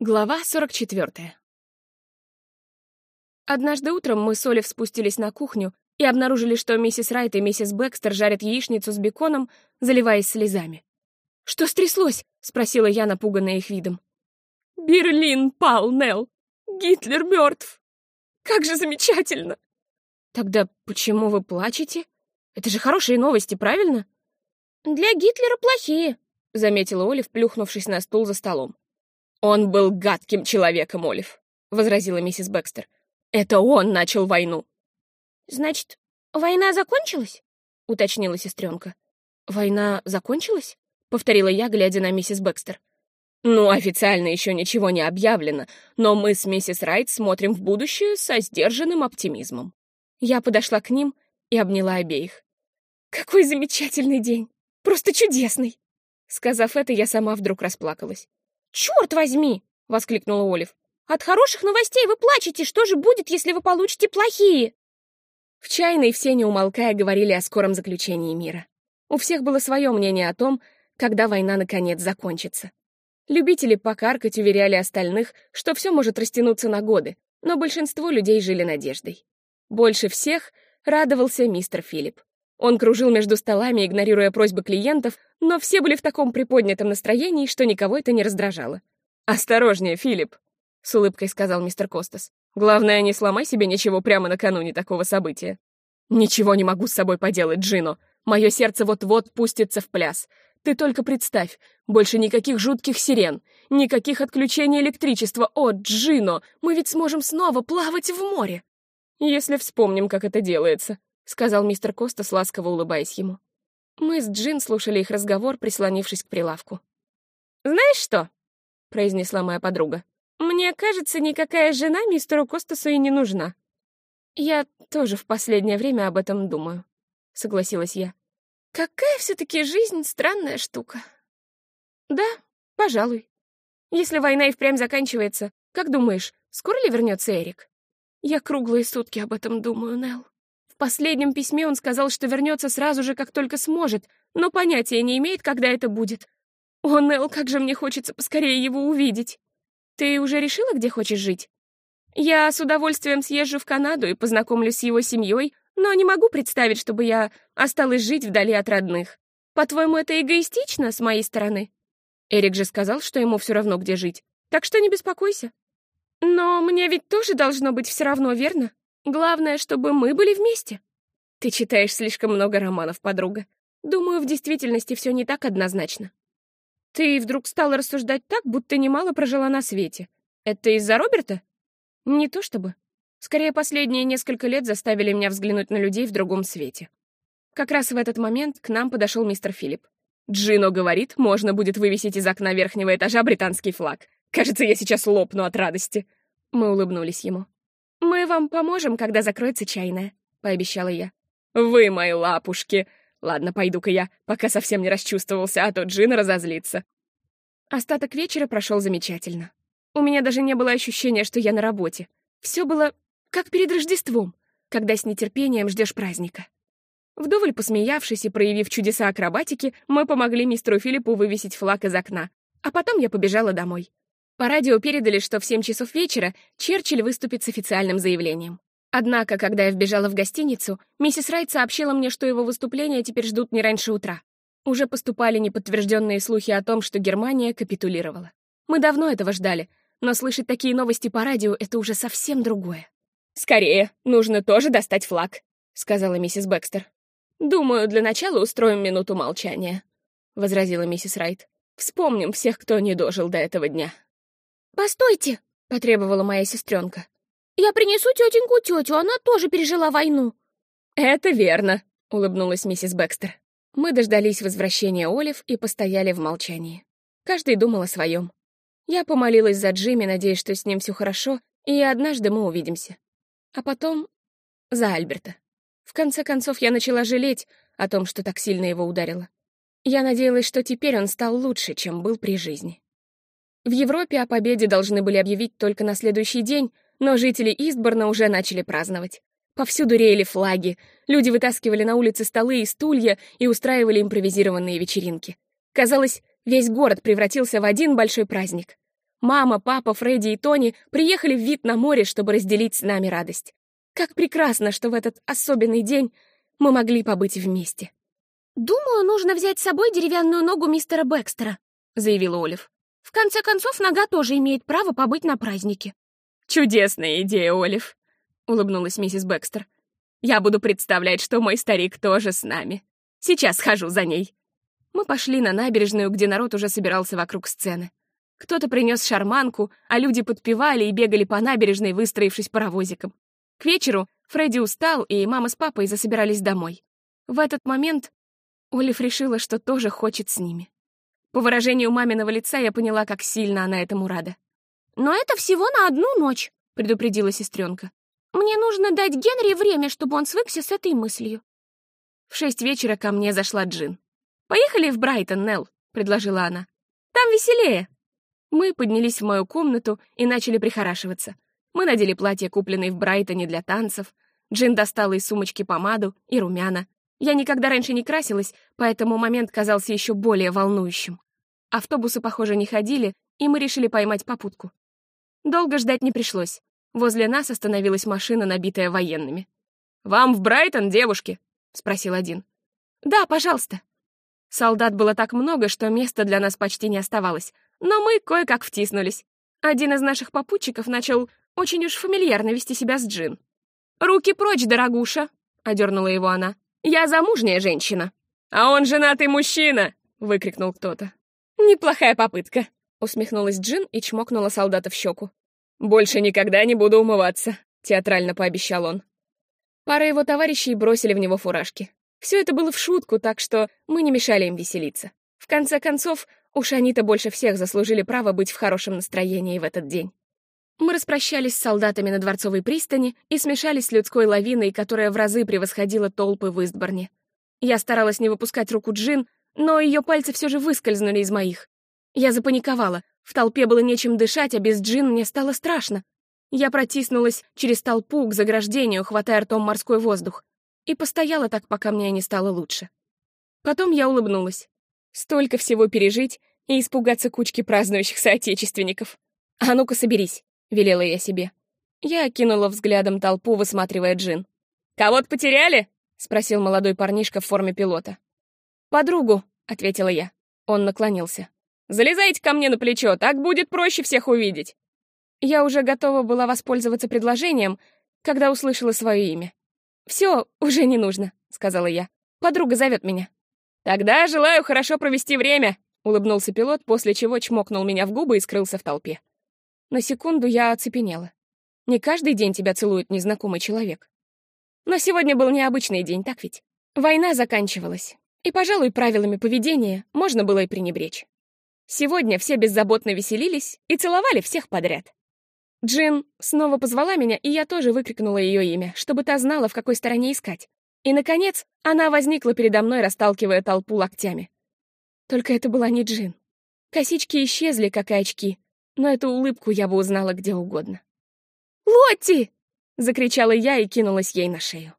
Глава 44. Однажды утром мы с Олив спустились на кухню и обнаружили, что миссис Райт и миссис Бекстер жарят яичницу с беконом, заливаясь слезами. «Что стряслось?» — спросила я, напуганная их видом. «Берлин пал, Нелл! Гитлер мертв! Как же замечательно!» «Тогда почему вы плачете? Это же хорошие новости, правильно?» «Для Гитлера плохие», — заметила Олив, плюхнувшись на стул за столом. «Он был гадким человеком, Олив», — возразила миссис Бекстер. «Это он начал войну». «Значит, война закончилась?» — уточнила сестренка. «Война закончилась?» — повторила я, глядя на миссис Бекстер. «Ну, официально еще ничего не объявлено, но мы с миссис Райт смотрим в будущее со сдержанным оптимизмом». Я подошла к ним и обняла обеих. «Какой замечательный день! Просто чудесный!» Сказав это, я сама вдруг расплакалась. «Черт возьми!» — воскликнула Олив. «От хороших новостей вы плачете. Что же будет, если вы получите плохие?» В чайной все, не умолкая, говорили о скором заключении мира. У всех было свое мнение о том, когда война наконец закончится. Любители покаркать уверяли остальных, что все может растянуться на годы, но большинство людей жили надеждой. Больше всех радовался мистер Филипп. Он кружил между столами, игнорируя просьбы клиентов, но все были в таком приподнятом настроении, что никого это не раздражало. «Осторожнее, Филипп», — с улыбкой сказал мистер Костас. «Главное, не сломай себе ничего прямо накануне такого события». «Ничего не могу с собой поделать, Джино. Мое сердце вот-вот пустится в пляс. Ты только представь, больше никаких жутких сирен, никаких отключений электричества. О, Джино, мы ведь сможем снова плавать в море. Если вспомним, как это делается сказал мистер Костас, ласково улыбаясь ему. Мы с Джин слушали их разговор, прислонившись к прилавку. «Знаешь что?» — произнесла моя подруга. «Мне кажется, никакая жена мистеру Костасу и не нужна». «Я тоже в последнее время об этом думаю», — согласилась я. «Какая все-таки жизнь странная штука». «Да, пожалуй. Если война и впрямь заканчивается, как думаешь, скоро ли вернется Эрик?» «Я круглые сутки об этом думаю, Нелл» последнем письме он сказал, что вернется сразу же, как только сможет, но понятия не имеет, когда это будет. О, Нелл, как же мне хочется поскорее его увидеть. Ты уже решила, где хочешь жить? Я с удовольствием съезжу в Канаду и познакомлюсь с его семьей, но не могу представить, чтобы я осталась жить вдали от родных. По-твоему, это эгоистично с моей стороны? Эрик же сказал, что ему все равно, где жить. Так что не беспокойся. Но мне ведь тоже должно быть все равно, верно? Главное, чтобы мы были вместе. Ты читаешь слишком много романов, подруга. Думаю, в действительности все не так однозначно. Ты вдруг стала рассуждать так, будто немало прожила на свете. Это из-за Роберта? Не то чтобы. Скорее, последние несколько лет заставили меня взглянуть на людей в другом свете. Как раз в этот момент к нам подошел мистер Филипп. Джино говорит, можно будет вывесить из окна верхнего этажа британский флаг. Кажется, я сейчас лопну от радости. Мы улыбнулись ему. «Мы вам поможем, когда закроется чайная», — пообещала я. «Вы мои лапушки! Ладно, пойду-ка я, пока совсем не расчувствовался, а то Джин разозлится». Остаток вечера прошел замечательно. У меня даже не было ощущения, что я на работе. Все было как перед Рождеством, когда с нетерпением ждешь праздника. Вдоволь посмеявшись и проявив чудеса акробатики, мы помогли мистеру Филиппу вывесить флаг из окна, а потом я побежала домой. По радио передали, что в 7 часов вечера Черчилль выступит с официальным заявлением. Однако, когда я вбежала в гостиницу, миссис Райт сообщила мне, что его выступление теперь ждут не раньше утра. Уже поступали неподтвержденные слухи о том, что Германия капитулировала. Мы давно этого ждали, но слышать такие новости по радио — это уже совсем другое. «Скорее, нужно тоже достать флаг», — сказала миссис Бекстер. «Думаю, для начала устроим минуту молчания», — возразила миссис Райт. «Вспомним всех, кто не дожил до этого дня». «Постойте!» — потребовала моя сестренка. «Я принесу тетеньку тетю, она тоже пережила войну». «Это верно», — улыбнулась миссис Бекстер. Мы дождались возвращения Олив и постояли в молчании. Каждый думал о своем. Я помолилась за Джимми, надеясь, что с ним все хорошо, и однажды мы увидимся. А потом за Альберта. В конце концов, я начала жалеть о том, что так сильно его ударило. Я надеялась, что теперь он стал лучше, чем был при жизни. В Европе о победе должны были объявить только на следующий день, но жители Истборна уже начали праздновать. Повсюду реяли флаги, люди вытаскивали на улице столы и стулья и устраивали импровизированные вечеринки. Казалось, весь город превратился в один большой праздник. Мама, папа, Фредди и Тони приехали в вид на море, чтобы разделить с нами радость. Как прекрасно, что в этот особенный день мы могли побыть вместе. «Думаю, нужно взять с собой деревянную ногу мистера Бекстера», — заявила Олив. «В конце концов, нога тоже имеет право побыть на празднике». «Чудесная идея, Олив», — улыбнулась миссис Бекстер. «Я буду представлять, что мой старик тоже с нами. Сейчас схожу за ней». Мы пошли на набережную, где народ уже собирался вокруг сцены. Кто-то принес шарманку, а люди подпевали и бегали по набережной, выстроившись паровозиком. К вечеру Фредди устал, и мама с папой засобирались домой. В этот момент Олив решила, что тоже хочет с ними. По выражению маминого лица я поняла, как сильно она этому рада. «Но это всего на одну ночь», — предупредила сестренка. «Мне нужно дать Генри время, чтобы он свыкся с этой мыслью». В шесть вечера ко мне зашла Джин. «Поехали в Брайтон, Нелл», — предложила она. «Там веселее». Мы поднялись в мою комнату и начали прихорашиваться. Мы надели платье, купленное в Брайтоне для танцев. Джин достала из сумочки помаду и румяна. Я никогда раньше не красилась, поэтому момент казался еще более волнующим. Автобусы, похоже, не ходили, и мы решили поймать попутку. Долго ждать не пришлось. Возле нас остановилась машина, набитая военными. «Вам в Брайтон, девушки?» — спросил один. «Да, пожалуйста». Солдат было так много, что места для нас почти не оставалось, но мы кое-как втиснулись. Один из наших попутчиков начал очень уж фамильярно вести себя с Джин. «Руки прочь, дорогуша!» — одернула его она. Я замужняя женщина». «А он женатый мужчина!» — выкрикнул кто-то. «Неплохая попытка», — усмехнулась Джин и чмокнула солдата в щеку. «Больше никогда не буду умываться», — театрально пообещал он. Пара его товарищей бросили в него фуражки. Все это было в шутку, так что мы не мешали им веселиться. В конце концов, уж они-то больше всех заслужили право быть в хорошем настроении в этот день. Мы распрощались с солдатами на Дворцовой пристани и смешались с людской лавиной, которая в разы превосходила толпы в Истборне. Я старалась не выпускать руку Джин, но ее пальцы все же выскользнули из моих. Я запаниковала. В толпе было нечем дышать, а без Джин мне стало страшно. Я протиснулась через толпу к заграждению, хватая ртом морской воздух, и постояла так, пока мне не стало лучше. Потом я улыбнулась. Столько всего пережить и испугаться кучки празднующих соотечественников. А ну-ка, соберись. — велела я себе. Я окинула взглядом толпу, высматривая Джин. «Кого-то потеряли?» — спросил молодой парнишка в форме пилота. «Подругу», — ответила я. Он наклонился. «Залезайте ко мне на плечо, так будет проще всех увидеть». Я уже готова была воспользоваться предложением, когда услышала свое имя. «Все, уже не нужно», — сказала я. «Подруга зовет меня». «Тогда желаю хорошо провести время», — улыбнулся пилот, после чего чмокнул меня в губы и скрылся в толпе. На секунду я оцепенела. Не каждый день тебя целует незнакомый человек. Но сегодня был необычный день, так ведь? Война заканчивалась, и, пожалуй, правилами поведения можно было и пренебречь. Сегодня все беззаботно веселились и целовали всех подряд. Джин снова позвала меня, и я тоже выкрикнула ее имя, чтобы та знала, в какой стороне искать. И, наконец, она возникла передо мной, расталкивая толпу локтями. Только это была не Джин. Косички исчезли, как и очки, но эту улыбку я бы узнала где угодно. «Лотти!» — закричала я и кинулась ей на шею.